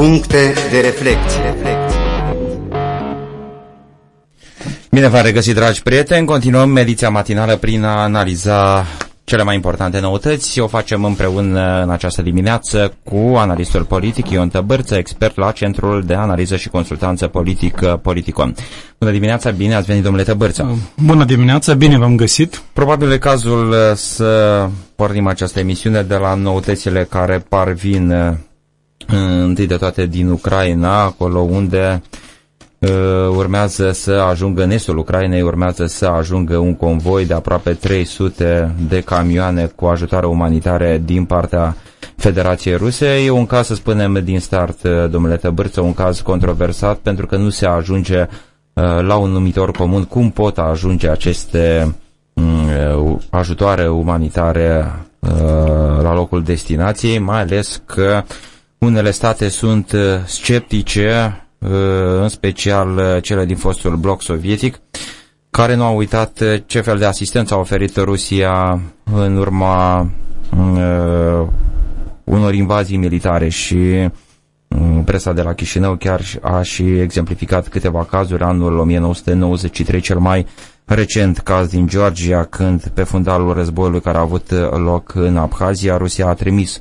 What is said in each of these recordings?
Puncte de reflecție. Bine v-am regăsit, dragi prieteni. Continuăm ediția matinală prin a analiza cele mai importante noutăți. O facem împreună în această dimineață cu analistul politic Ion Tăbărță, expert la Centrul de Analiză și Consultanță Politică Politicon. Bună dimineața, bine ați venit, domnule Tăbărță. Bună dimineața, bine v-am găsit. Probabil e cazul să pornim această emisiune de la noutățile care parvin întâi de toate din Ucraina, acolo unde uh, urmează să ajungă în estul Ucrainei, urmează să ajungă un convoi de aproape 300 de camioane cu ajutoare umanitare din partea Federației Ruse. E un caz, să spunem, din start, uh, domnule Tăbârță, un caz controversat pentru că nu se ajunge uh, la un numitor comun. Cum pot ajunge aceste um, ajutoare umanitare la locul destinației, mai ales că unele state sunt uh, sceptice, uh, în special uh, cele din fostul bloc sovietic, care nu au uitat ce fel de asistență a oferit Rusia în urma unor invazii militare și presa de la Chișinău chiar a și exemplificat câteva cazuri, anul 1993 cel mai recent caz din Georgia, când pe fundalul războiului care a avut loc în Abhazia, Rusia a trimis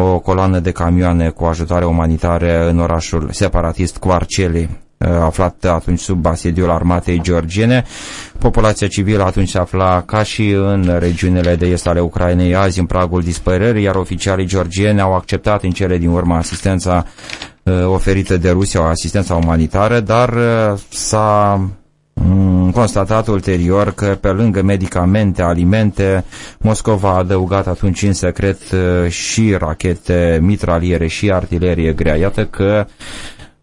o coloană de camioane cu ajutoare umanitare în orașul separatist Coarceli, uh, aflat atunci sub asediul armatei georgiene. Populația civilă atunci se afla ca și în regiunile de est ale Ucrainei, azi în pragul dispărării, iar oficialii georgieni au acceptat în cele din urmă asistența uh, oferită de Rusia, o asistența umanitară, dar uh, s-a Mm, constatat ulterior că pe lângă medicamente, alimente, Moscova a adăugat atunci în secret uh, și rachete mitraliere și artilerie grea. Iată că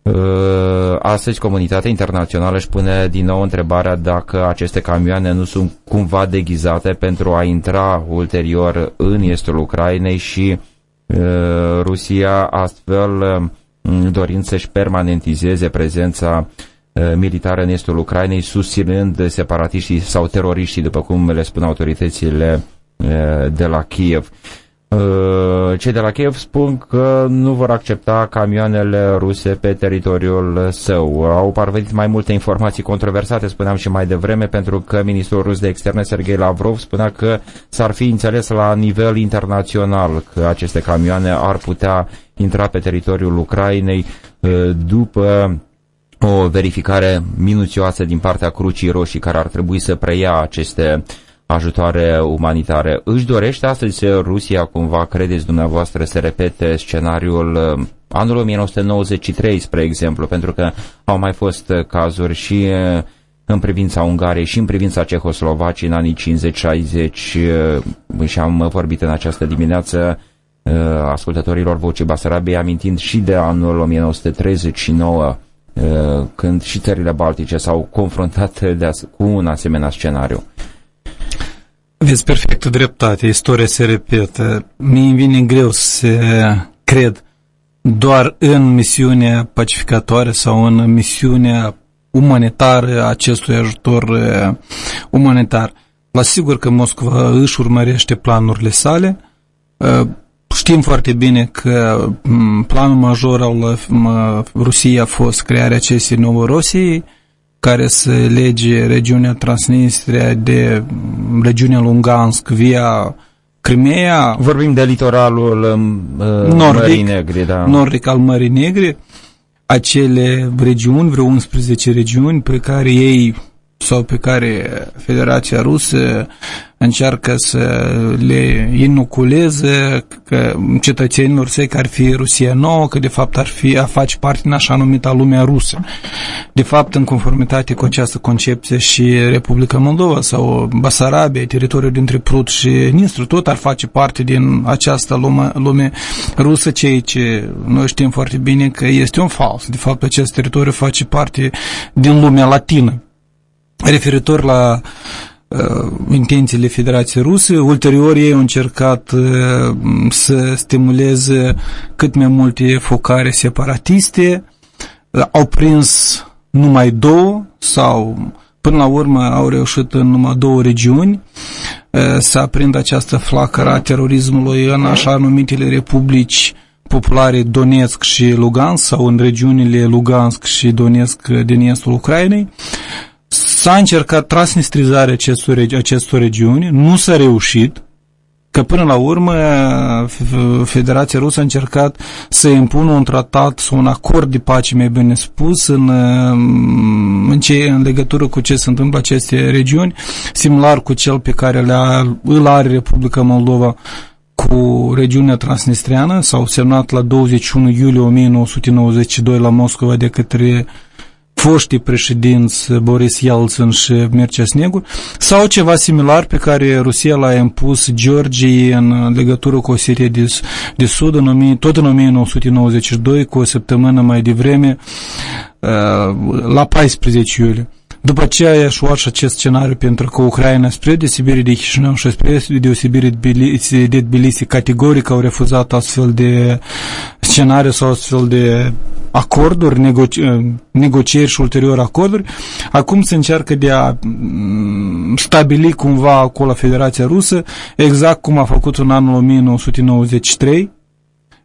uh, astăzi comunitatea internațională își pune din nou întrebarea dacă aceste camioane nu sunt cumva deghizate pentru a intra ulterior în estul Ucrainei și uh, Rusia astfel dorind să-și permanentizeze prezența uh, Uh, militară în estul Ucrainei, susținând separatiștii sau teroriștii, după cum le spun autoritățile uh, de la Kiev. Uh, cei de la Kiev spun că nu vor accepta camioanele ruse pe teritoriul său. Au parvenit mai multe informații controversate, spuneam și mai devreme, pentru că ministrul rus de externe, Sergei Lavrov, spunea că s-ar fi înțeles la nivel internațional că aceste camioane ar putea intra pe teritoriul Ucrainei după o verificare minuțioasă din partea Crucii Roșii care ar trebui să preia aceste ajutoare umanitare. Își dorește astăzi Rusia, cumva credeți dumneavoastră, să repete scenariul uh, anul 1993, spre exemplu, pentru că au mai fost uh, cazuri și uh, în privința Ungariei și în privința Cehoslovacii în anii 50-60 și am vorbit în această dimineață ascultătorilor Vocii Basarabiei amintind și de anul 1939 Uh, când și țările baltice s-au confruntat de cu un asemenea scenariu. Aveți perfectă dreptate, istoria se repetă. Mie îmi vine greu să cred doar în misiunea pacificatoare sau în misiunea umanitară acestui ajutor uh, umanitar. La sigur că Moscova își urmărește planurile sale, uh, Știm foarte bine că planul major al Rusiei a fost crearea acestei Novorosii, care să lege regiunea Transnistria de regiunea Lungansk via Crimea. Vorbim de litoralul uh, nordic, Mării Negri, da. Nordic al Mării Negri. Acele regiuni, vreo 11 regiuni pe care ei sau pe care Federația Rusă încearcă să le inoculeze că cetățenilor săi că ar fi Rusia nouă, că de fapt ar fi a face parte din așa numita lumea rusă. De fapt, în conformitate cu această concepție și Republica Moldova sau Basarabia, teritoriul dintre Prut și Nistru, tot ar face parte din această lume, lume rusă, ceea ce noi știm foarte bine că este un fals. De fapt, acest teritoriu face parte din lumea latină referitor la uh, intențiile Federației Ruse. Ulterior ei au încercat uh, să stimuleze cât mai multe focare separatiste. Uh, au prins numai două sau până la urmă au reușit în numai două regiuni uh, să aprindă această flacără a terorismului în așa numitele republici populare Donetsk și Lugansk sau în regiunile Lugansk și Donetsk din estul Ucrainei. S-a încercat transnistrizarea acestor, acestor regiuni, nu s-a reușit, că până la urmă Federația Rusă a încercat să impună un tratat sau un acord de pace, mai bine spus, în, în, ce, în legătură cu ce se întâmplă aceste regiuni, similar cu cel pe care le îl are Republica Moldova cu regiunea transnistriană, s-au semnat la 21 iulie 1992 la Moscova de către foștii președinți Boris Yeltsin și Mircea Snegu, sau ceva similar pe care Rusia l-a impus Georgiei în legătură cu o serie de, de sud, în, tot în 1992, cu o săptămână mai devreme, uh, la 14 iulie. După aceea i-aș lua și acest scenariu pentru că Ucraina, spre deosebire de Chișinău și spre deosebire de Tbilisi, categoric au refuzat astfel de scenariu sau astfel de acorduri, negoci negocieri și ulterior acorduri. Acum se încearcă de a mm, stabili cumva acolo Federația Rusă, exact cum a făcut în anul 1993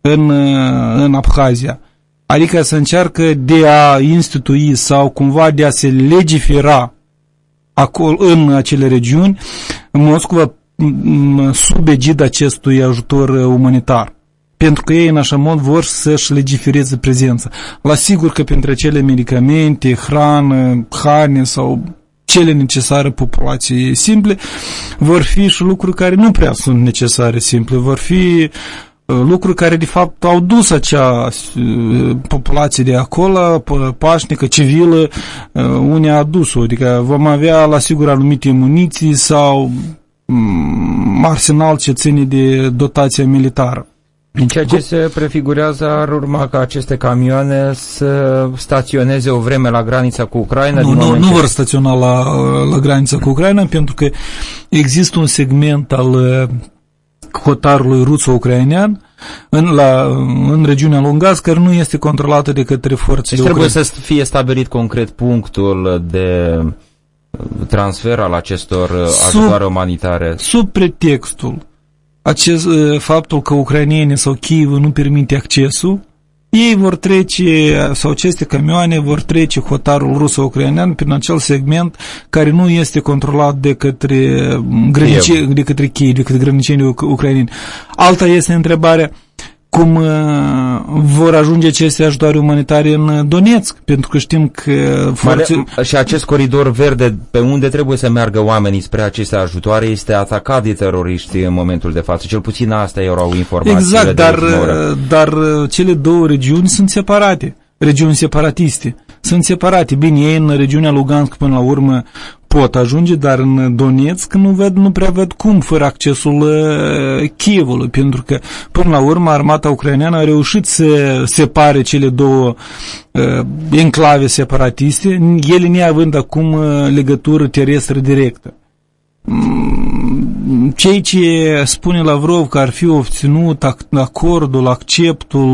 în, în Abhazia Adică să încearcă de a institui sau cumva de a se legifera acolo, în acele regiuni, Moscova sub egida acestui ajutor umanitar. Pentru că ei în așa mod vor să-și legifereze prezența. La sigur că pentru acele medicamente, hrană, hrane sau cele necesare populației simple, vor fi și lucruri care nu prea sunt necesare simple, vor fi lucruri care de fapt au dus acea uh, populație de acolo, pașnică, civilă, uh, unde a dus-o. Adică vom avea la sigur anumite muniții sau mm, arsenal ce ține de dotația militară. În ceea ce se prefigurează ar urma ca aceste camioane să staționeze o vreme la granița cu Ucraina? Nu, nu, nu vor staționa la, la granița cu Ucraina pentru că există un segment al hotarului ruso-ucrainean în, la, în regiunea Lungas, care nu este controlată de către forțele deci trebuie să fie stabilit concret punctul de transfer al acestor sub, ajutoare umanitare. Sub pretextul acest, faptul că ucrainienii sau Kiev nu permite accesul, ei vor trece, sau aceste camioane vor trece hotarul ruso-ucrainean prin acel segment care nu este controlat de către, grănice, de către Kiev, de către grănicenii ucraineni. Alta este întrebarea, cum uh, vor ajunge aceste ajutoare umanitare în Donetsk, pentru că știm că... Forțe... Și acest coridor verde pe unde trebuie să meargă oamenii spre aceste ajutoare este atacat de teroriști în momentul de față. Cel puțin asta erau informațiile Exact, dar, dar cele două regiuni sunt separate, regiuni separatiste sunt separate. Bine, ei în regiunea Lugansk până la urmă pot ajunge, dar în Donetsk nu, ved, nu prea văd cum, fără accesul uh, Kievului, pentru că până la urmă armata ucraineană a reușit să separe cele două uh, enclave separatiste, ele neavând acum uh, legătură terestră directă. Mm, cei ce spune Lavrov că ar fi obținut acordul, acceptul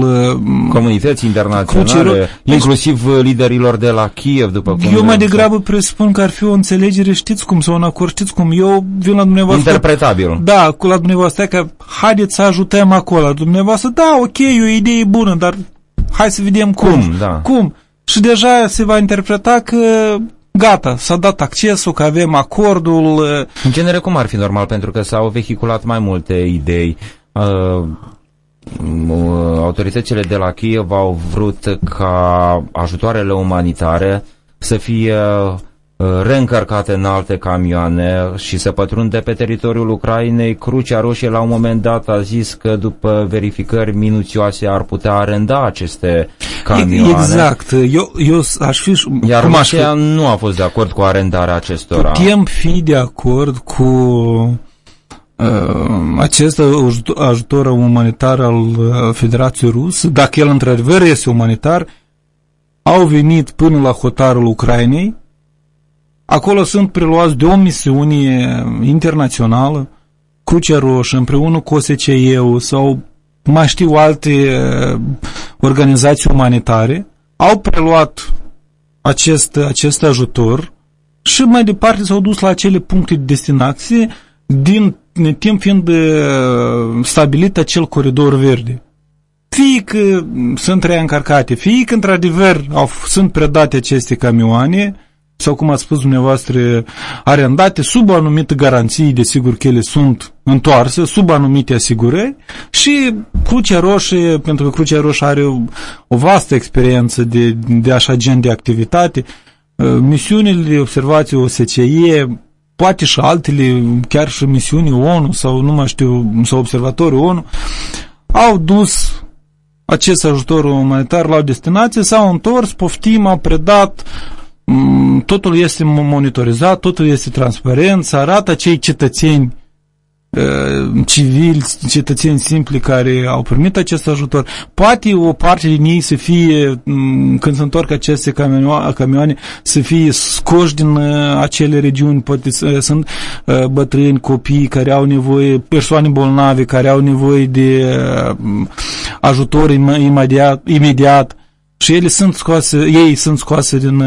mm, comunității internaționale, crucero, inclusiv liderilor de la Kiev, după cum Eu mai degrabă presupun că ar fi o înțelegere, știți cum, sau un acord, știți cum, eu vin la dumneavoastră... Interpretabil. Da, cu la dumneavoastră, că haideți să ajutăm acolo. Dumneavoastră, da, ok, e o idee bună, dar hai să vedem cum. Cum, da. Cum? Și deja se va interpreta că gata, s-a dat accesul, că avem acordul. În genere, cum ar fi normal? Pentru că s-au vehiculat mai multe idei. Uh, autoritățile de la Kiev au vrut ca ajutoarele umanitare să fie Uh, reîncărcate în alte camioane și să pătrunde pe teritoriul Ucrainei. Crucea Roșie la un moment dat a zis că după verificări minuțioase ar putea arenda aceste camioane. Exact. Eu, eu aș fi... Iar cum aș fi... nu a fost de acord cu arendarea acestora. Putem fi de acord cu uh, acest ajutor umanitar al uh, Federației Rusă, dacă el într-adevăr este umanitar, au venit până la hotarul Ucrainei, Acolo sunt preluați de o misiune internațională, Crucea Roșie, împreună cu OSCE-ul sau mai știu alte uh, organizații umanitare, au preluat acest, acest ajutor și mai departe s-au dus la acele puncte de destinație din timp fiind uh, stabilit acel coridor verde. fie că sunt reîncarcate, fie că într-adevăr au, sunt predate aceste camioane, sau cum ați spus dumneavoastră, arendate sub o anumită garanție, desigur că ele sunt întoarse, sub anumite asigurări și Crucea Roșie, pentru că Crucea Roșie are o, o vastă experiență de, de așa gen de activitate, uh, misiunile de observație OSCE, poate și altele, chiar și misiunii ONU sau nu mai știu, sau observatorii ONU, au dus acest ajutor umanitar la o destinație, s-au întors, poftim, au predat, mm, totul este monitorizat, totul este transparent, să arată cei cetățeni Uh, civili, cetățeni simpli care au primit acest ajutor. Poate o parte din ei să fie, mm, când se întorc aceste camioane, să fie scoși din uh, acele regiuni, poate sunt uh, bătrâni, copii care au nevoie, persoane bolnave care au nevoie de ajutor imediat, imediat și ele sunt scoase, ei sunt scoase din,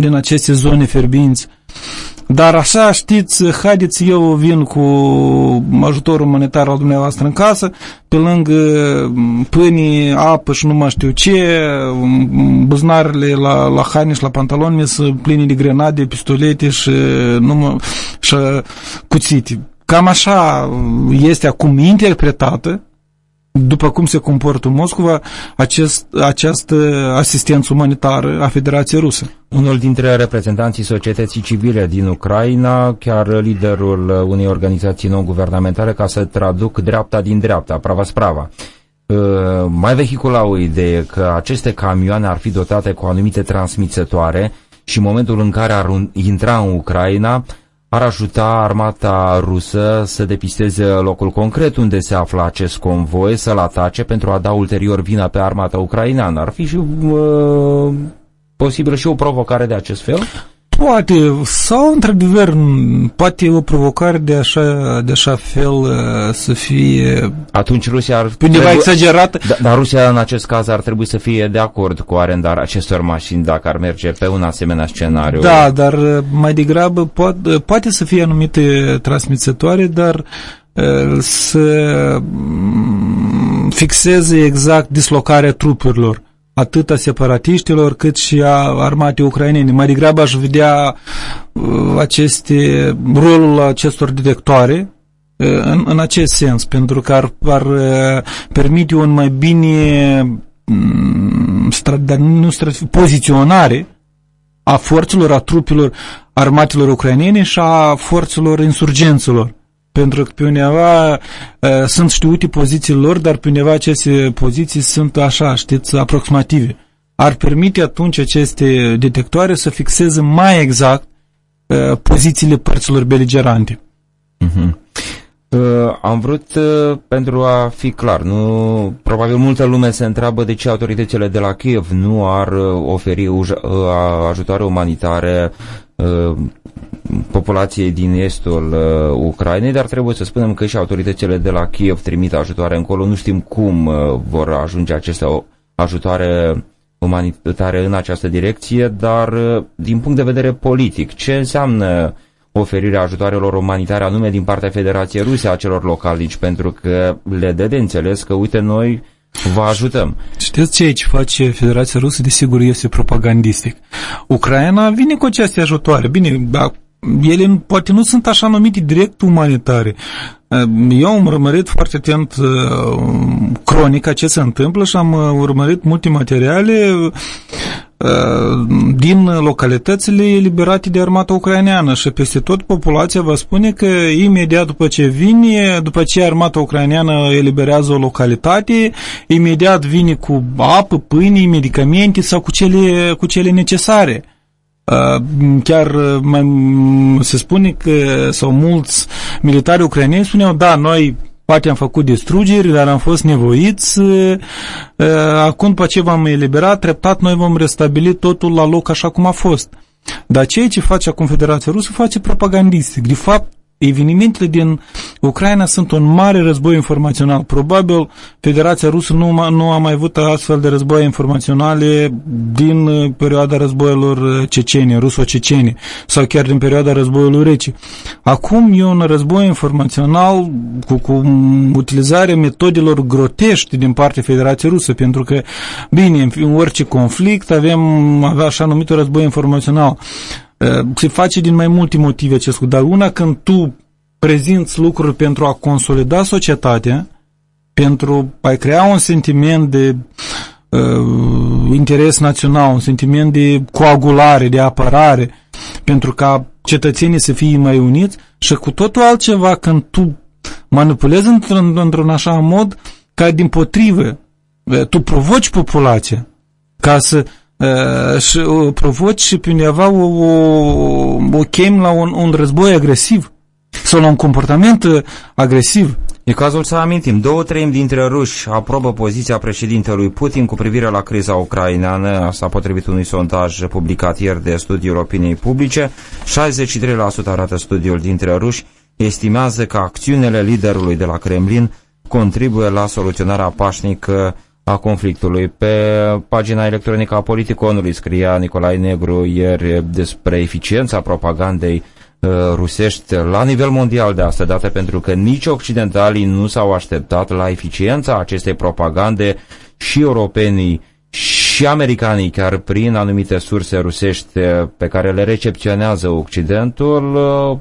din aceste zone ferbinți. Dar așa, știți, haideți, eu vin cu ajutorul umanitar al dumneavoastră în casă, pe lângă pâini, apă și nu mai știu ce, buzunarele la, la haine și la pantaloni sunt pline de grenade, pistolete și, numai, și cuțite. Cam așa este acum interpretată după cum se comportă Moscova, acest, această asistență umanitară a Federației Rusă. Unul dintre reprezentanții societății civile din Ucraina, chiar liderul unei organizații non-guvernamentale, ca să traduc dreapta din dreapta, prava sprava, uh, mai vehicula o idee că aceste camioane ar fi dotate cu anumite transmițătoare și în momentul în care ar intra în Ucraina, ar ajuta armata rusă să depisteze locul concret unde se află acest convoi, să-l atace pentru a da ulterior vina pe armata ucraineană. Ar fi și uh, posibil și o provocare de acest fel? Poate, sau într-adevăr, poate o provocare de așa, de așa fel uh, să fie... Atunci Rusia ar... Undeva trebui... exagerată. Da, dar Rusia în acest caz ar trebui să fie de acord cu arendarea acestor mașini dacă ar merge pe un asemenea scenariu. Da, dar uh, mai degrabă poate, uh, poate să fie anumite transmițătoare, dar să mm, fixeze exact dislocarea trupurilor atât a separatiștilor cât și a armatei ucrainene. Mai degrabă aș vedea uh, aceste, rolul acestor detectoare uh, în, în acest sens, pentru că ar, ar uh, permite un mai bine mm, dar nu poziționare a forțelor, a trupilor armatelor ucrainene și a forțelor insurgenților pentru că pe undeva uh, sunt știute pozițiile lor, dar pe undeva aceste poziții sunt așa, știți, aproximative. Ar permite atunci aceste detectoare să fixeze mai exact uh, pozițiile părților beligerante. Uh-huh. Uh, am vrut, uh, pentru a fi clar, nu, probabil multă lume se întreabă de ce autoritățile de la Kiev nu ar uh, oferi uja, uh, ajutoare umanitare uh, populației din estul uh, Ucrainei, dar trebuie să spunem că și autoritățile de la Kiev trimit ajutoare încolo. Nu știm cum uh, vor ajunge aceste ajutoare umanitare în această direcție, dar uh, din punct de vedere politic, ce înseamnă oferirea ajutoarelor umanitare anume din partea Federației Ruse a celor localici, pentru că le dă de înțeles că, uite, noi vă ajutăm. Știți ce aici face Federația Rusă? Desigur, este propagandistic. Ucraina vine cu aceste ajutoare. Bine, ele poate nu sunt așa numite direct umanitare. Eu am urmărit foarte atent uh, cronica ce se întâmplă și am uh, urmărit multe materiale uh, din localitățile eliberate de armata ucraineană și peste tot populația va spune că imediat după ce vine, după ce armata ucraineană eliberează o localitate, imediat vine cu apă, pâine, medicamente sau cu cele, cu cele necesare. Uh, chiar uh, se spune că, sau mulți militari ucraineni spuneau, da, noi poate am făcut distrugeri, dar am fost nevoiți. Uh, acum, după ce v-am eliberat, treptat noi vom restabili totul la loc așa cum a fost. Dar ceea ce face acum Federația Rusă face propagandistic. De fapt, evenimentele din Ucraina sunt un mare război informațional. Probabil Federația Rusă nu, nu a mai avut astfel de războaie informaționale din uh, perioada războiilor uh, cecene, ruso-cecene, sau chiar din perioada războiului rece. Acum e un război informațional cu, cu utilizarea metodelor grotești din partea Federației Rusă, pentru că, bine, în orice conflict avem, avea așa numitul război informațional. Uh, se face din mai multe motive acest lucru, dar una când tu prezinți lucruri pentru a consolida societatea, pentru a crea un sentiment de uh, interes național, un sentiment de coagulare, de apărare, pentru ca cetățenii să fie mai uniți și cu totul altceva când tu manipulezi într-un, într așa mod ca din potrivă uh, tu provoci populația ca să uh, și uh, provoci și pe undeva o, o, o chem la un, un război agresiv sau la un comportament uh, agresiv. E cazul să amintim, două treimi dintre ruși aprobă poziția președintelui Putin cu privire la criza ucraineană, asta potrivit unui sondaj publicat ieri de studiul opiniei publice. 63% arată studiul dintre ruși, estimează că acțiunile liderului de la Kremlin contribuie la soluționarea pașnică a conflictului. Pe pagina electronică a Politiconului scria Nicolae Negru ieri despre eficiența propagandei Uh, rusești la nivel mondial de asta dată pentru că nici occidentalii nu s-au așteptat la eficiența acestei propagande și europenii și americanii, chiar prin anumite surse rusești uh, pe care le recepționează Occidentul, uh,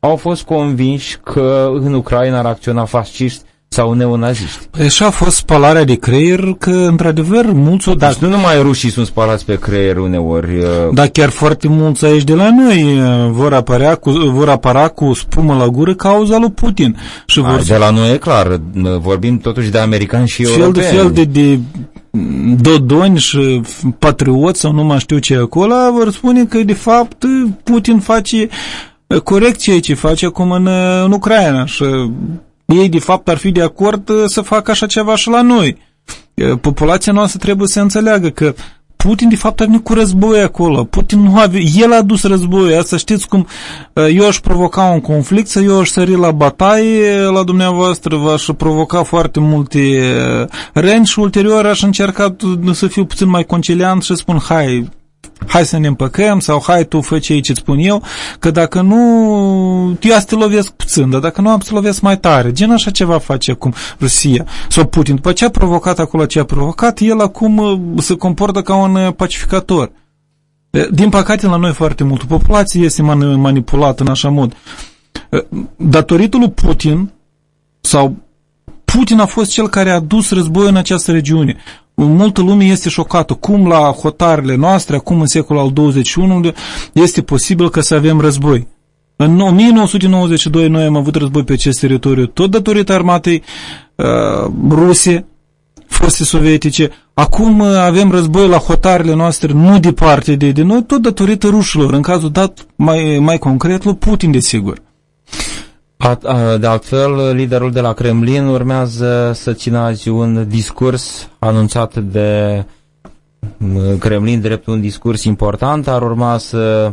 au fost convinși că în Ucraina ar acționa fasciști sau neonaziști. Păi așa a fost spalarea de creier că, într-adevăr, mulți o... Deci nu numai rușii sunt spalați pe creier uneori. Uh... Dar chiar foarte mulți aici de la noi uh, vor, apărea cu, vor apăra cu spumă la gură cauza lui Putin. Și vor... De la noi e clar, uh, vorbim totuși de americani și fel europeni. Fel de fel de, de dodoni și patrioți sau nu mai știu ce acolo, vor spune că, de fapt, Putin face corecție ce face acum în, în Ucraina și ei de fapt ar fi de acord uh, să facă așa ceva și la noi. Uh, populația noastră trebuie să înțeleagă că Putin de fapt a venit cu război acolo. Putin nu a el a dus război. Asta știți cum uh, eu aș provoca un conflict, să eu aș sări la bataie la dumneavoastră, v-aș provoca foarte multe răni și ulterior aș încerca să fiu puțin mai conciliant și spun, hai, hai să ne împăcăm sau hai tu fă ce ce spun eu, că dacă nu, eu să te lovesc puțin, dar dacă nu am să lovesc mai tare. Gen așa ceva face acum Rusia sau Putin. După ce a provocat acolo ce a provocat, el acum uh, se comportă ca un uh, pacificator. Din păcate la noi foarte mult. Populația este manipulată în așa mod. Datorită lui Putin sau Putin a fost cel care a dus război în această regiune multă lume este șocată. Cum la hotarele noastre, acum în secolul al XXI, este posibil că să avem război? În 1992 noi am avut război pe acest teritoriu, tot datorită armatei uh, ruse, foste sovietice. Acum uh, avem război la hotarele noastre, nu departe de, de noi, tot datorită rușilor. În cazul dat, mai, mai concret, lui Putin, desigur. De altfel, liderul de la Kremlin urmează să țină azi un discurs anunțat de Kremlin drept un discurs important, ar urma să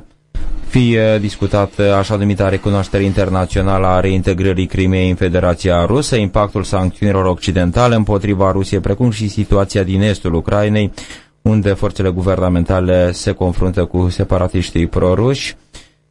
fie discutat așa numita recunoaștere internațională a reintegrării Crimeei în Federația Rusă, impactul sancțiunilor occidentale împotriva Rusiei, precum și situația din estul Ucrainei, unde forțele guvernamentale se confruntă cu separatiștii proruși.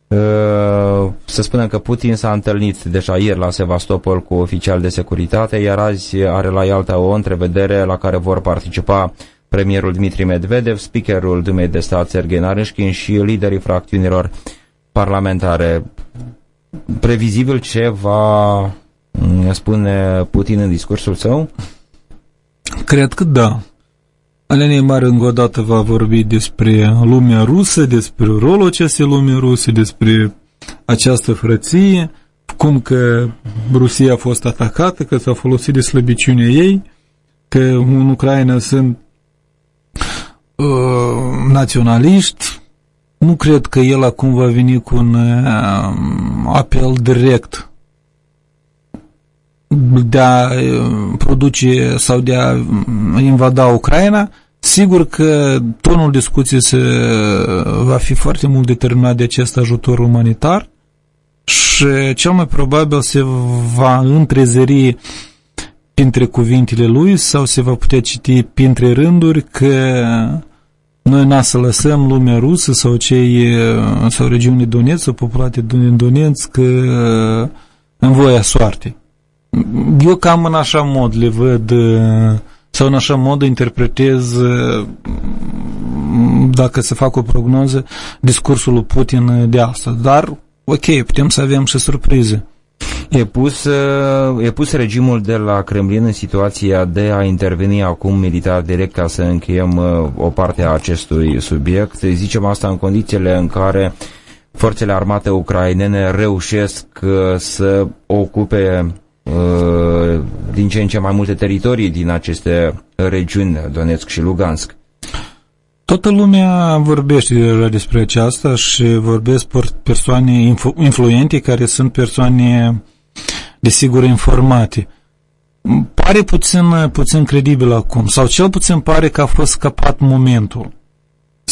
Uh, să spunem că Putin s-a întâlnit deja ieri la Sevastopol cu oficiali de securitate, iar azi are la Ialta o întrevedere la care vor participa premierul Dmitri Medvedev, speakerul Dumei de stat Sergei Narishkin și liderii fracțiunilor parlamentare. Previzibil ce va mm, spune Putin în discursul său? Cred că da. Alenia Mare încă o dată va vorbi despre lumea rusă, despre rolul acestei lume ruse, despre această frăție, cum că Rusia a fost atacată, că s-a folosit de slăbiciunea ei, că în Ucraina sunt uh, naționaliști. Nu cred că el acum va veni cu un uh, apel direct de a uh, produce sau de a uh, invada Ucraina, sigur că tonul discuției se va fi foarte mult determinat de acest ajutor umanitar și cel mai probabil se va întrezări printre cuvintele lui sau se va putea citi printre rânduri că noi n-a să lăsăm lumea rusă sau cei sau regiunile Donetsk sau populate din Donetsk în voia soartei. Eu cam în așa mod le văd sau în așa mod interpretez dacă se fac o prognoză discursul lui Putin de asta. Dar, ok, putem să avem și surprize. E pus, uh, e pus regimul de la Kremlin în situația de a interveni acum militar direct ca să încheiem uh, o parte a acestui subiect. Zicem asta în condițiile în care forțele armate ucrainene reușesc uh, să ocupe din ce în ce mai multe teritorii din aceste regiuni, Donetsk și Lugansk. Toată lumea vorbește deja despre aceasta și vorbesc persoane influente care sunt persoane desigur informate. Pare puțin, puțin credibil acum, sau cel puțin pare că a fost scăpat momentul.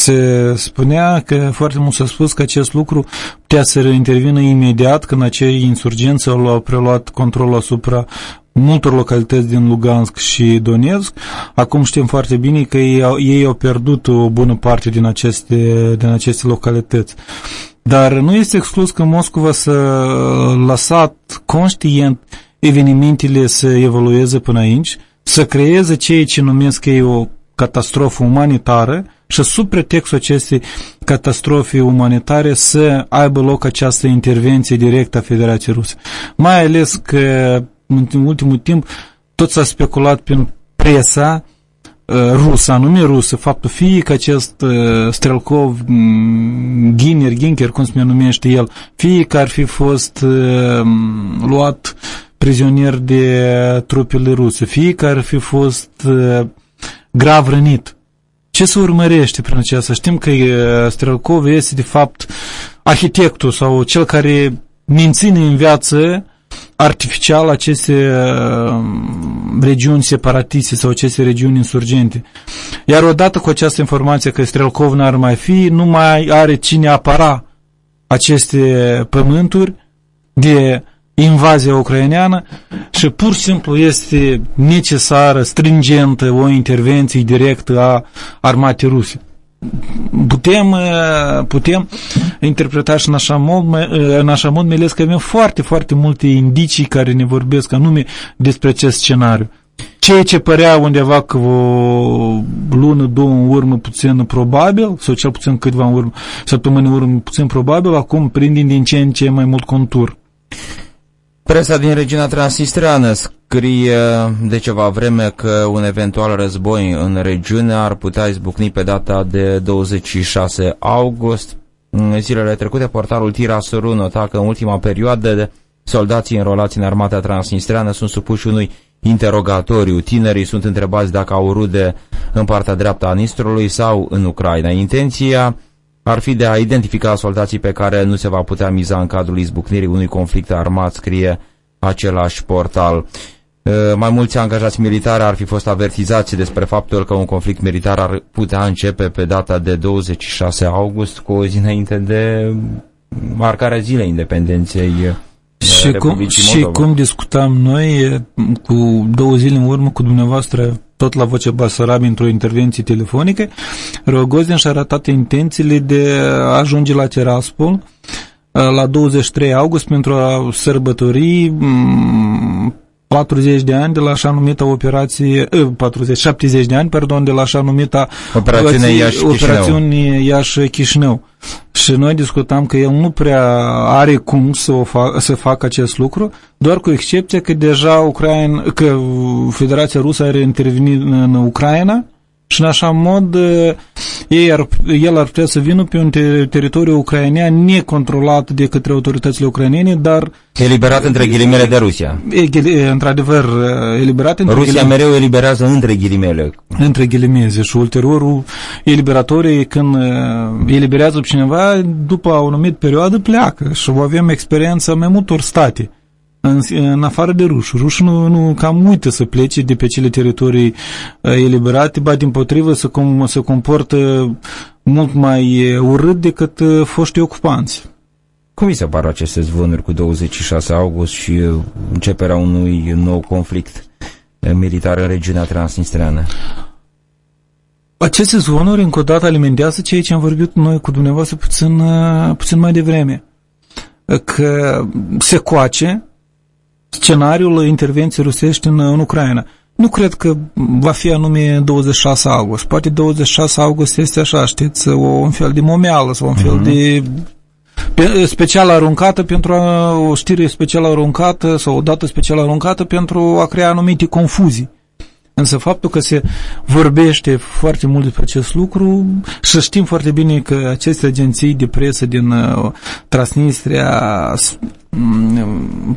Se spunea că foarte mult s-a spus că acest lucru putea să intervină imediat când acei insurgenți au preluat controlul asupra multor localități din Lugansk și Donetsk. Acum știm foarte bine că ei au, ei au pierdut o bună parte din aceste, din aceste localități. Dar nu este exclus că Moscova să lăsat conștient evenimentele să evolueze până aici, să creeze ceea ce numesc ei o catastrofă umanitară și sub pretextul acestei catastrofe umanitare să aibă loc această intervenție directă a Federației Ruse. Mai ales că în ultimul timp tot s-a speculat prin presa uh, rusă, anume rusă, faptul fie că acest uh, Strelkov, mm, Giner, Ginker, cum se numește el, fie că ar fi fost uh, luat prizonier de trupele ruse, fie că ar fi fost grav rănit. Ce se urmărește prin aceasta? Știm că Strelkov este de fapt arhitectul sau cel care menține în viață artificial aceste uh, regiuni separatiste sau aceste regiuni insurgente. Iar odată cu această informație că Strelkov n-ar mai fi, nu mai are cine apara aceste pământuri de invazia ucraineană și pur și simplu este necesară, stringentă o intervenție directă a armatei ruse putem, uh, putem interpreta și în așa mod, uh, în așa mod mai ales că avem foarte, foarte multe indicii care ne vorbesc anume despre acest scenariu. Ceea ce părea undeva că o lună, două în urmă puțin probabil, sau cel puțin câteva în urmă, săptămâni în urmă puțin probabil, acum prind din ce în ce mai mult contur. Presa din regiunea Transnistreană scrie de ceva vreme că un eventual război în regiune ar putea izbucni pe data de 26 august. În zilele trecute, portalul Tirasoru nota că în ultima perioadă soldații înrolați în armata transnistreană sunt supuși unui interogatoriu. Tinerii sunt întrebați dacă au rude în partea dreaptă a Nistrului sau în Ucraina. Intenția ar fi de a identifica soldații pe care nu se va putea miza în cadrul izbucnirii unui conflict armat, scrie același portal. Mai mulți angajați militari ar fi fost avertizați despre faptul că un conflict militar ar putea începe pe data de 26 august, cu o zi înainte de marcarea zilei independenței și cum, și cum discutam noi cu două zile în urmă cu dumneavoastră tot la Vocea Basarab într-o intervenție telefonică, Rogozin și-a arătat intențiile de a ajunge la Tiraspol la 23 august pentru a sărbători 40 de ani de la așa numita operație, 40, 70 de ani, pardon, de la așa numita operațiune Iași-Chișinău. Operațiune Iași-Chișinău. Și noi discutam că el nu prea are cum să, o fac, să facă acest lucru, doar cu excepția că deja Ucraina, că Federația Rusă are intervenit în Ucraina și în așa mod ei ar, el ar putea să vină pe un teritoriu ucrainean necontrolat de către autoritățile ucrainene, dar... Eliberat între ghilimele de Rusia. E, într-adevăr, eliberat între Rusia ghilimele, mereu eliberează între ghilimele. Între ghilimeze și ulterior eliberatorii când eliberează pe cineva, după o anumită perioadă pleacă și avem experiența mai multor state în, în afară de ruși. Rușii nu, nu cam uită să plece de pe cele teritorii uh, eliberate, ba din potrivă să, com, să comportă mult mai urât decât uh, foștii ocupanți. Cum vi se par aceste zvonuri cu 26 august și uh, începerea unui nou conflict uh, militar în regiunea transnistreană? Aceste zvonuri încă o dată alimentează ceea ce am vorbit noi cu dumneavoastră puțin, uh, puțin mai devreme. Că se coace scenariul intervenției rusești în, în Ucraina. Nu cred că va fi anume 26 august. Poate 26 august este așa, știți, o, un fel de momeală sau un fel mm-hmm. de special aruncată pentru a, o știre special aruncată sau o dată special aruncată pentru a crea anumite confuzii. Însă faptul că se vorbește foarte mult despre acest lucru și știm foarte bine că aceste agenții de presă din uh, Transnistria, um,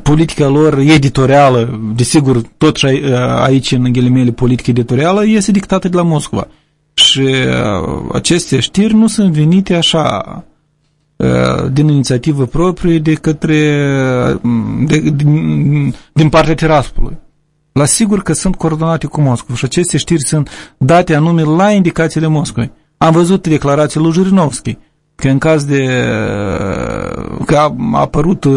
politica lor editorială, desigur, tot și uh, aici în ghilimele politică editorială, este dictată de la Moscova. Și uh, aceste știri nu sunt venite așa uh, din inițiativă proprie de către de, din, din partea Tiraspolului la sigur că sunt coordonate cu Moscova și aceste știri sunt date anume la indicațiile Moscovei. Am văzut declarații lui Jirinovski că în caz de că a apărut uh,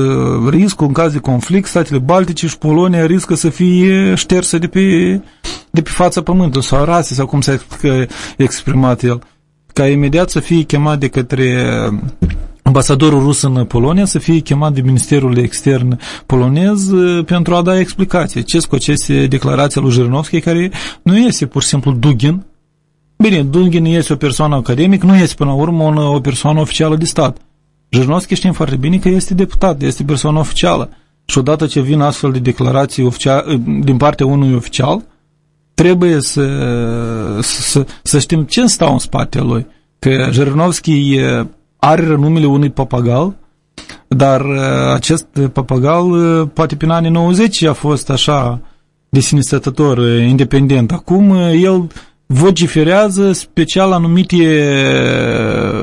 riscul în caz de conflict, statele Baltice și Polonia riscă să fie ștersă de pe, de pe fața pământului sau rase sau cum s-a exprimat el ca imediat să fie chemat de către ambasadorul rus în Polonia să fie chemat de Ministerul Extern polonez uh, pentru a da explicații. Ce cu aceste declarații lui Jirinovski, care nu este pur și simplu Dugin. Bine, Dugin este o persoană academică, nu este până la urmă o, o persoană oficială de stat. Jirinovski știm foarte bine că este deputat, este persoană oficială. Și odată ce vin astfel de declarații oficial, uh, din partea unui oficial, trebuie să, să, să știm ce stau în spatele lui. Că Jirinovski are numele unui papagal, dar uh, acest papagal uh, poate prin anii 90 a fost așa de sine stătător, uh, independent. Acum el vociferează special anumite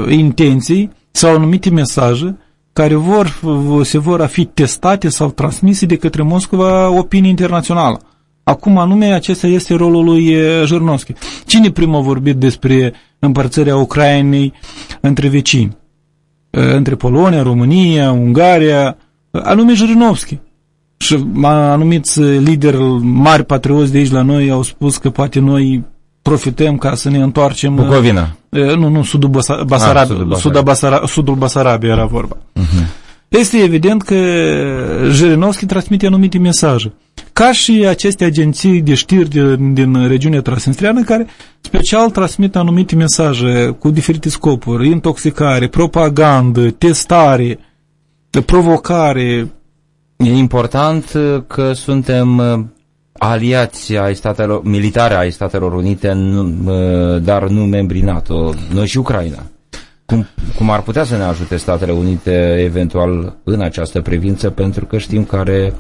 intenții sau anumite mesaje care vor, se vor a fi testate sau transmise de către Moscova opinie internațională. Acum anume acesta este rolul lui Jurnovski. Cine prima a vorbit despre împărțirea Ucrainei între vecini? între Polonia, România, Ungaria, anume Jirinovski. Și anumiți lideri mari patrioți de aici la noi au spus că poate noi profităm ca să ne întoarcem... Bucovina. Nu, nu, sudul, Basa, Basarab, ah, sudul, Basarab. Basarab, sudul Basarabia era vorba. Uh-huh. Este evident că Jirinovski transmite anumite mesaje. Ca și aceste agenții de știri din, din regiunea transnistriană care special transmit anumite mesaje cu diferite scopuri, intoxicare, propagandă, testare, provocare. E important că suntem aliați ai statelor, militare ai Statelor Unite, dar nu membri NATO, noi și Ucraina. Cum, cum ar putea să ne ajute Statele Unite eventual în această privință, pentru că știm care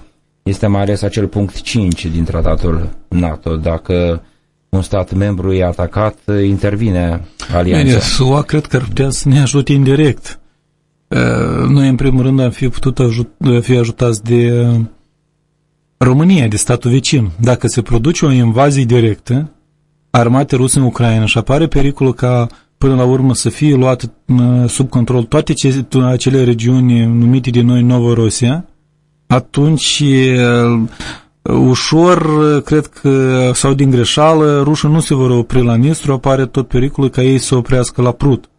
este mai ales acel punct 5 din tratatul NATO. Dacă un stat membru e atacat, intervine alianța. Bine, SUA cred că ar putea să ne ajute indirect. Noi, în primul rând, am fi putut ajut, fi ajutați de România, de statul vecin. Dacă se produce o invazie directă, armate ruse în Ucraina și apare pericolul ca până la urmă să fie luat sub control toate acele regiuni numite de noi Novorosia, atunci ușor, cred că, sau din greșeală, rușii nu se vor opri la Nistru, apare tot pericolul ca ei să oprească la Prut.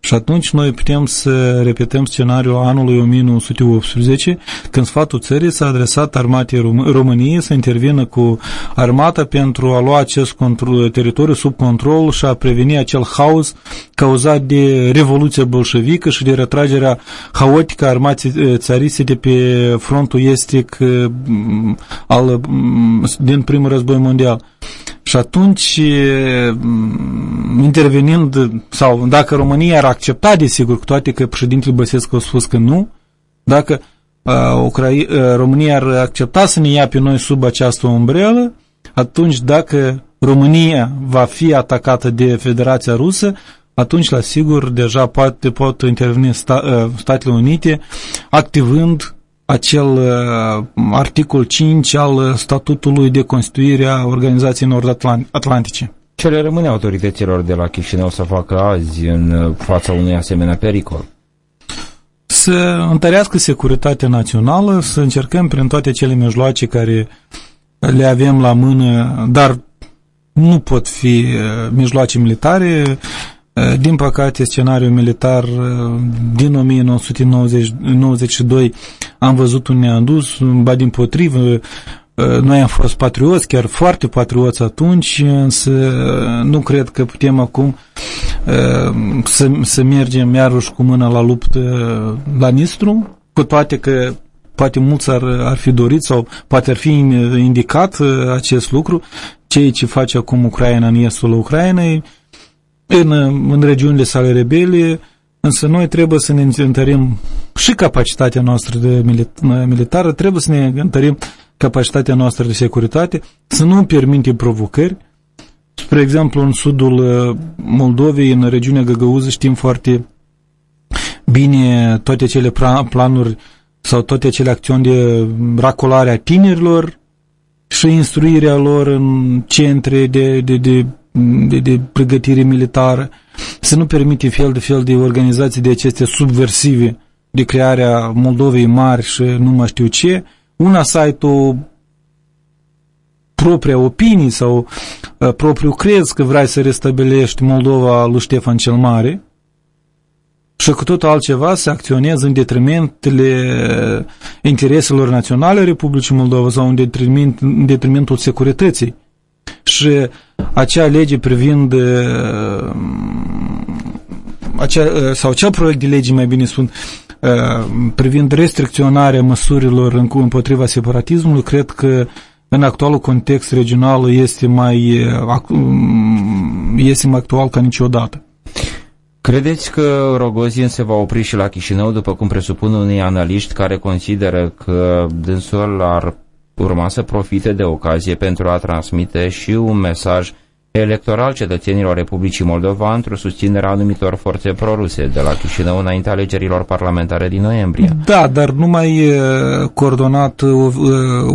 Și atunci noi putem să repetăm scenariul anului 1918, când sfatul țării s-a adresat armatei Rom- României să intervină cu armata pentru a lua acest control, teritoriu sub control și a preveni acel haos cauzat de Revoluția bolșevică și de retragerea haotică a armatei eh, țariste de pe frontul estic eh, al, mm, din primul război mondial. Și atunci, intervenind, sau dacă România ar accepta, desigur, cu toate că președintele Băsescu a spus că nu, dacă uh, Ucrai, uh, România ar accepta să ne ia pe noi sub această umbrelă, atunci dacă România va fi atacată de Federația Rusă, atunci, la sigur, deja poate, pot interveni sta, uh, Statele Unite activând acel uh, articol 5 al statutului de constituire a Organizației Nord-Atlantice. Ce le rămâne autorităților de la Chișinău să facă azi în uh, fața unui asemenea pericol? să întărească securitatea națională, să încercăm prin toate cele mijloace care le avem la mână, dar nu pot fi uh, mijloace militare. Uh, din păcate, scenariul militar uh, din 1992 am văzut un neandus, ba din potrivă, noi am fost patrioți, chiar foarte patrioți atunci, însă nu cred că putem acum să, să mergem iarăși cu mâna la luptă la Nistru, cu toate că poate mulți ar, ar fi dorit sau poate ar fi indicat acest lucru, ceea ce face acum Ucraina în estul Ucrainei, în, în regiunile sale rebele, însă noi trebuie să ne întărim și capacitatea noastră de milit militară, trebuie să ne întărim capacitatea noastră de securitate, să nu permitem provocări. Spre exemplu, în sudul uh, Moldovei, în regiunea Găgăuză, știm foarte bine toate cele planuri sau toate acele acțiuni de racolare a tinerilor și instruirea lor în centre de, de, de, de, de pregătire militară, să nu permite fel de fel de organizații de aceste subversive de crearea Moldovei mari și nu mai știu ce, una să ai tu propria opinie sau uh, propriu crezi că vrei să restabilești Moldova lui Ștefan cel Mare și cu tot altceva să acționezi în detrimentele intereselor naționale Republicii Moldova sau în, detriment, în detrimentul securității. Și acea lege privind uh, acea, uh, sau acel proiect de lege, mai bine spun, Uh, privind restricționarea măsurilor împotriva separatismului, cred că în actualul context regional este mai, uh, mm, este mai actual ca niciodată. Credeți că Rogozin se va opri și la Chișinău, după cum presupun unii analiști care consideră că dânsul ar urma să profite de ocazie pentru a transmite și un mesaj electoral cetățenilor Republicii Moldova într-o susținere a anumitor forțe proruse de la Chișinău înainte alegerilor parlamentare din noiembrie. Da, dar nu mai coordonat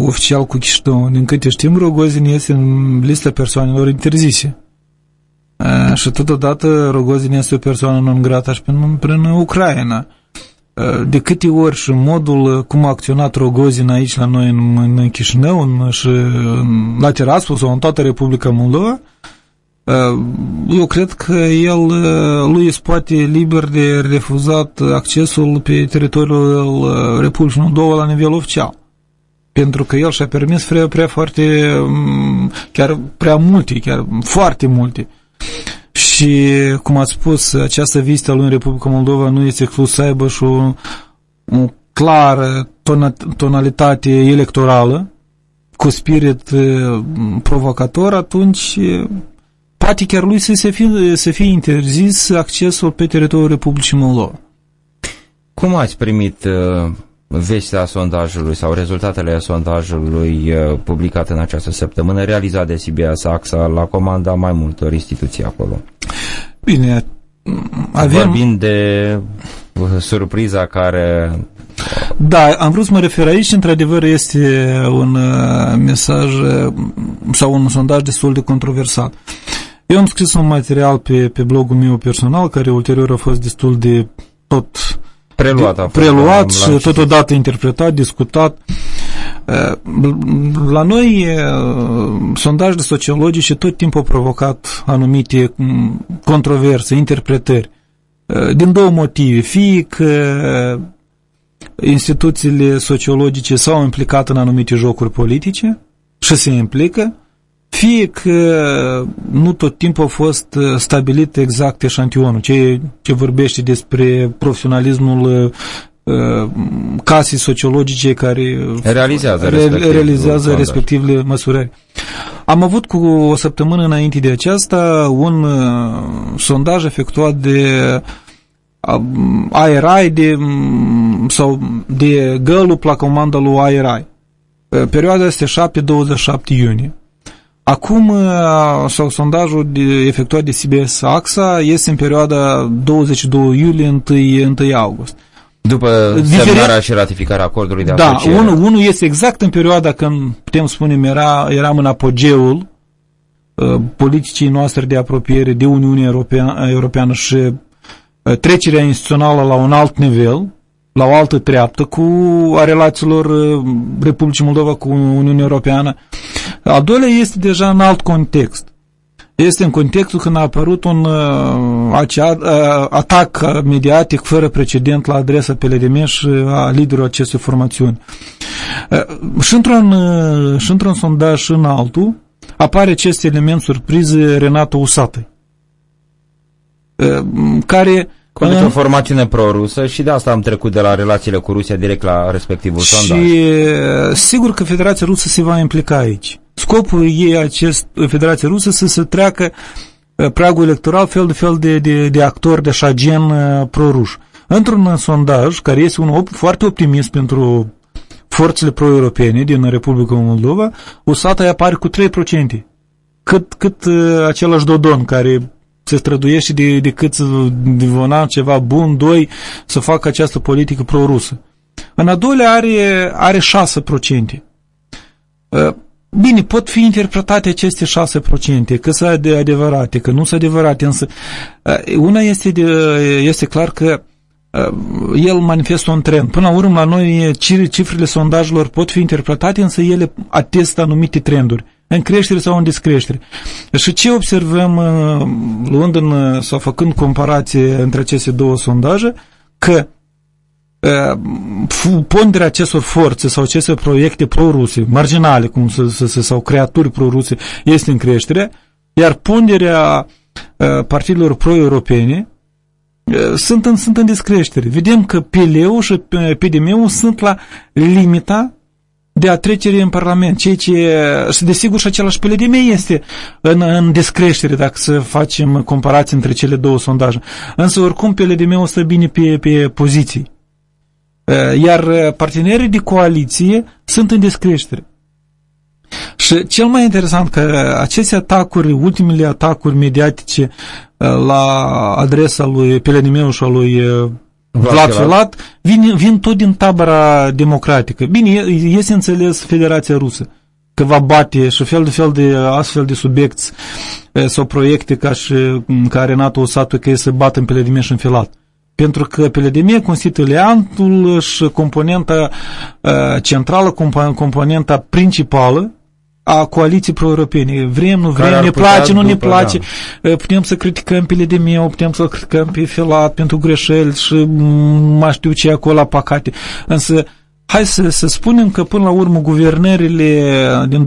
oficial cu Chișinău. Din câte știm, Rogozin este în lista persoanelor interzise. Și totodată Rogozin este o persoană non grata și prin, prin Ucraina. De câte ori și modul cum a acționat Rogozin aici la noi în, în Chișinău în, și în, la Tiraspol sau în toată Republica Moldova, Uh, eu cred că el, uh, lui îți poate liber de refuzat accesul pe teritoriul uh, Republicii Moldova la nivel oficial. Pentru că el și-a permis prea, prea foarte, um, chiar prea multe, chiar foarte multe. Și, cum ați spus, această vizită lui în Republica Moldova nu este exclus să aibă și o, o clară tonalitate electorală, cu spirit provocator, atunci poate chiar lui să, se fie, să fie interzis accesul pe teritoriul Republicii Moldova. Cum ați primit uh, vestea sondajului sau rezultatele sondajului uh, publicat în această săptămână, realizat de CBS AXA la comanda mai multor instituții acolo? Bine, avem... Vorbind de uh, surpriza care da, am vrut să mă refer aici, într-adevăr este un uh, mesaj uh, sau un sondaj destul de controversat. Eu am scris un material pe, pe blogul meu personal, care ulterior a fost destul de tot preluat, de, preluat și totodată interpretat, discutat. La noi, sondajele sociologice tot timpul au provocat anumite controverse, interpretări. Din două motive. Fie că instituțiile sociologice s-au implicat în anumite jocuri politice și se implică, fie că nu tot timpul a fost uh, stabilit exact eșantionul, ce, ce vorbește despre profesionalismul uh, casei sociologice care realizează, re, realizează respectivele măsurări. Am avut cu o săptămână înainte de aceasta un uh, sondaj efectuat de uh, IRI de, um, sau de Gălup la comanda lui IRI. Uh, perioada este 7-27 iunie. Acum, uh, sau sondajul de, efectuat de CBS AXA este în perioada 22 iulie 1, 1 august. După Diferent... semnarea și ratificarea acordului de da, asociere. Da, unul, unul este exact în perioada când, putem spune, era, eram în apogeul uh, politicii noastre de apropiere de Uniunea Europeană, Europeană și uh, trecerea instituțională la un alt nivel, la o altă treaptă cu a relațiilor uh, Republicii Moldova cu Uniunea Europeană. Al doilea este deja în alt context. Este în contextul când a apărut un uh, acea, uh, atac mediatic fără precedent la adresa PLDM și a liderului acestei formațiuni. Uh, și într-un, uh, și într-un sondaj și în altul apare acest element surpriză Renato Usată, uh, care Conduce o formațiune pro-rusă și de asta am trecut de la relațiile cu Rusia direct la respectivul și sondaj. Și sigur că Federația Rusă se va implica aici. Scopul ei, acest, Federația Rusă, să se treacă pragul electoral fel de fel de, de, de actor, de așa gen pro-ruș. Într-un sondaj, care este un foarte optimist pentru forțele pro-europene din Republica Moldova, USATA apare cu 3%. Cât, cât același Dodon, care se străduiește de, de cât să divona ceva bun, doi, să facă această politică pro-rusă. În a doilea are, are 6%. Uh, bine, pot fi interpretate aceste 6%, că sunt adevărate, că nu sunt adevărate, însă uh, una este, de, este clar că uh, el manifestă un trend. Până la urmă, la noi cifrele sondajelor pot fi interpretate, însă ele atestă anumite trenduri în creștere sau în descreștere. Și ce observăm uh, luând în, uh, sau făcând comparație între aceste două sondaje, că uh, ponderea acestor forțe sau aceste proiecte pro-ruse, marginale, cum să, să, să, sau creaturi pro-ruse, este în creștere, iar ponderea partidelor pro-europene sunt în, sunt în descreștere. Vedem că PLU și PDM-ul sunt la limita de a trecere în Parlament, ceea ce, și desigur și același PLDM este în, în descreștere, dacă să facem comparații între cele două sondaje. Însă, oricum, PLDM-ul stă bine pe, pe poziții. Iar partenerii de coaliție sunt în descreștere. Și cel mai interesant că aceste atacuri, ultimele atacuri mediatice la adresa lui PLDM și a lui Vlad Filat, vin, vin tot din tabăra democratică. Bine, este înțeles Federația Rusă că va bate și fel de fel de astfel de subiecti sau proiecte ca și ca Renato Osatu că să bată în Peledime și în Filat. Pentru că Peledime constituie leantul și componenta centrală, componenta principală a coaliției pro-europene. Vrem, nu vrem, ne place, nu ne place. Da. Putem să criticăm pe LDM, putem să criticăm pe Filat pentru greșeli și mai știu ce acolo la păcate. Însă, hai să, să spunem că până la urmă guvernările din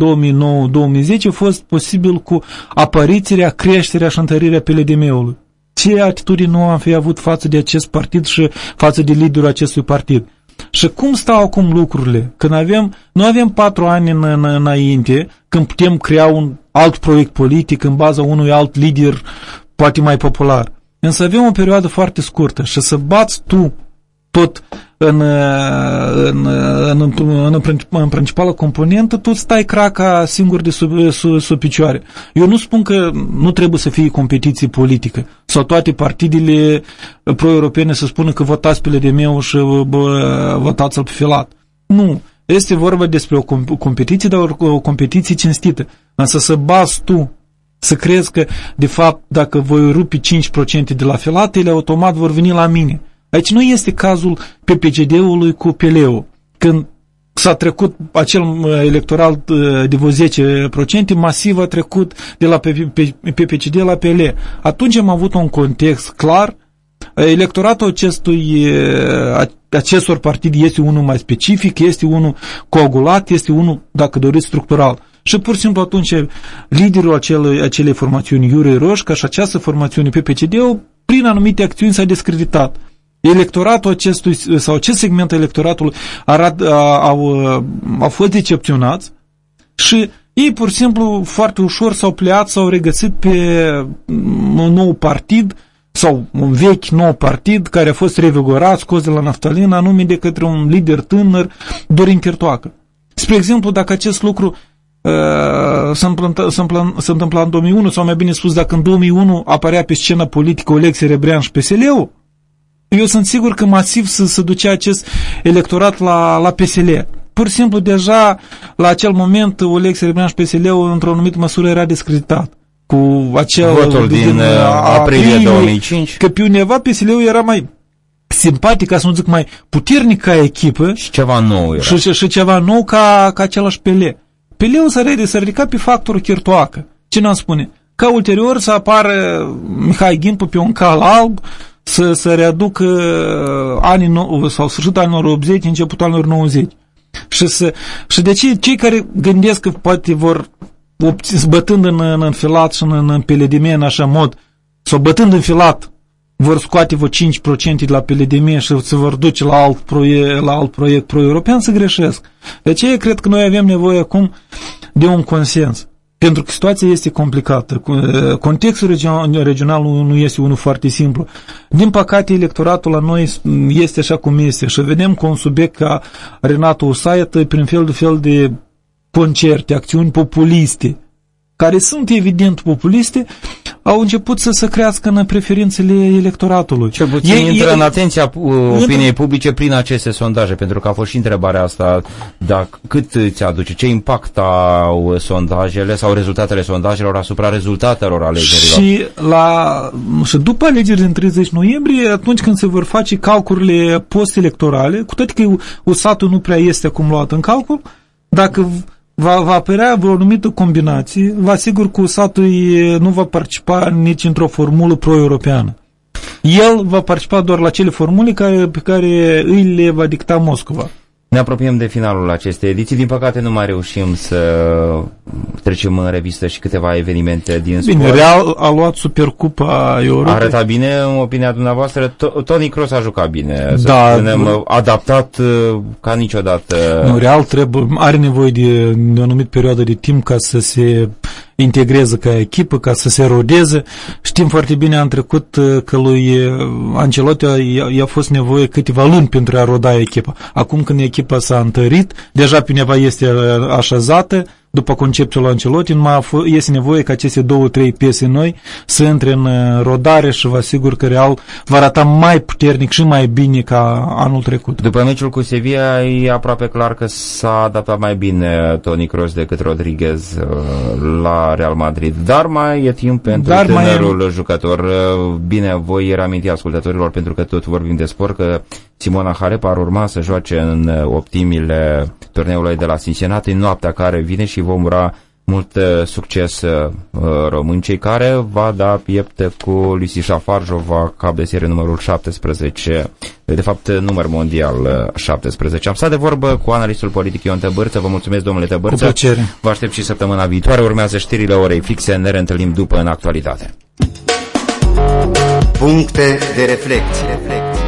2009-2010 au fost posibil cu apariția, creșterea și întărirea PLDM-ului. Ce atitudine nu am fi avut față de acest partid și față de liderul acestui partid? Și cum stau acum lucrurile? Când avem, nu avem patru ani în, în, înainte, când putem crea un alt proiect politic în baza unui alt lider, poate mai popular. Însă avem o perioadă foarte scurtă și să bați tu tot în, în, în, în, în principală componentă, tu stai craca singur de sub, sub, sub picioare. Eu nu spun că nu trebuie să fie competiție politică sau toate partidele pro-europene să spună că votați pe LDM-ul și bă, votați-l pe filat. Nu. Este vorba despre o competiție, dar o competiție cinstită. Însă să bazi tu să crezi că, de fapt, dacă voi rupi 5% de la filat, ele automat vor veni la mine. Aici nu este cazul PPCD-ului cu PLU. Când s-a trecut acel electoral uh, de vreo 10% masiv a trecut de la PPCD la PL. Atunci am avut un context clar. Electoratul acestui, uh, acestor partide este unul mai specific, este unul coagulat, este unul, dacă doriți, structural. Și pur și simplu atunci liderul acelei, acelei formațiuni, Iuri Roșca și această formațiune PPCD, prin anumite acțiuni s-a descreditat electoratul acestui, sau acest segment electoratului arat, a, au, au fost decepționați și ei pur și simplu foarte ușor s-au pleat, s-au regăsit pe un nou partid sau un vechi nou partid care a fost revigorat, scos de la naftalin, anume de către un lider tânăr, Dorin Chertoacă. Spre exemplu, dacă acest lucru uh, se întâmpla în 2001, sau mai bine spus, dacă în 2001 apărea pe scenă politică Oleg Serebrean și PSL-ul, eu sunt sigur că masiv să se ducea acest electorat la, la PSL. Pur și simplu, deja la acel moment, Oleg Serebrean și PSL-ul, într-o anumită măsură, era discreditat cu acel... Votul din, din uh, aprilie 2005. Că pe undeva PSL-ul era mai simpatic, ca să nu zic mai puternic ca echipă. Și ceva nou era. Și, și, și ceva nou ca, ca același Pele. Peleu s-a, s-a ridicat pe factorul chirtoacă. Ce ne spune? Ca ulterior să apară Mihai Gimpu pe un cal alb, să, să readucă anii nou, sau sfârșitul anilor 80, începutul anilor 90. Și, să, și de ce cei care gândesc că poate vor bătând în, în, în filat și în, în peledimie în așa mod, sau bătând în filat, vor scoate vă 5% de la peledimie și se vor duce la alt proiect, la alt proiect pro-european, să greșesc. De aceea cred că noi avem nevoie acum de un consens. Pentru că situația este complicată. Contextul regional nu este unul foarte simplu. Din păcate, electoratul la noi este așa cum este și vedem că un subiect ca Renato Usaită, prin fel de fel de concerte, acțiuni populiste, care sunt evident populiste, au început să se crească în preferințele electoratului. Cel puțin e, intră e, în atenția opiniei publice prin aceste sondaje, pentru că a fost și întrebarea asta, dacă, cât îți aduce, ce impact au sondajele sau rezultatele sondajelor asupra rezultatelor alegerilor? Și, la, și după alegeri din 30 noiembrie, atunci când se vor face calculele post-electorale, cu toate că USAT-ul nu prea este acum luat în calcul, dacă va, va apărea vreo anumită combinație, vă asigur că satul nu va participa nici într-o formulă pro-europeană. El va participa doar la cele formule care, pe care îi le va dicta Moscova. Ne apropiem de finalul acestei ediții. Din păcate nu mai reușim să trecem în revistă și câteva evenimente din sport. Bine, Real a luat Supercupa Europei. A arătat bine, în opinia dumneavoastră. Tony Kroos a jucat bine, să da, spunem, adaptat uh, ca niciodată. Nu, Real trebuie, are nevoie de, de o anumită perioadă de timp ca să se integreze ca echipă, ca să se rodeze. Știm foarte bine în trecut uh, că lui uh, Ancelotti i-a fost nevoie câteva luni pentru a roda echipa. Acum când echipa s-a întărit, deja pe undeva este uh, așezată, după conceptul lui Ancelotti, numai este nevoie ca aceste două, trei piese noi să intre în uh, rodare și vă asigur că Real va arata mai puternic și mai bine ca anul trecut. După meciul cu Sevilla e aproape clar că s-a adaptat mai bine Toni Kroos decât Rodriguez uh, la Real Madrid, dar mai e timp pentru dar tânărul mai... jucător. Uh, bine, voi reaminti ascultătorilor pentru că tot vorbim de sport că Simona Halep ar urma să joace în optimile turneului de la Cincinnati în noaptea care vine și vom ura mult uh, succes uh, româncei care va da piept cu Lucy Șafarjova cap de serie numărul 17, de fapt număr mondial 17. Uh, Am stat de vorbă cu analistul politic Ion Tăbărță, vă mulțumesc domnule Tăbărță. Cu plăcere. Vă aștept și săptămâna viitoare, urmează știrile orei fixe, ne reîntâlnim după în actualitate. Puncte de reflecție. reflecție.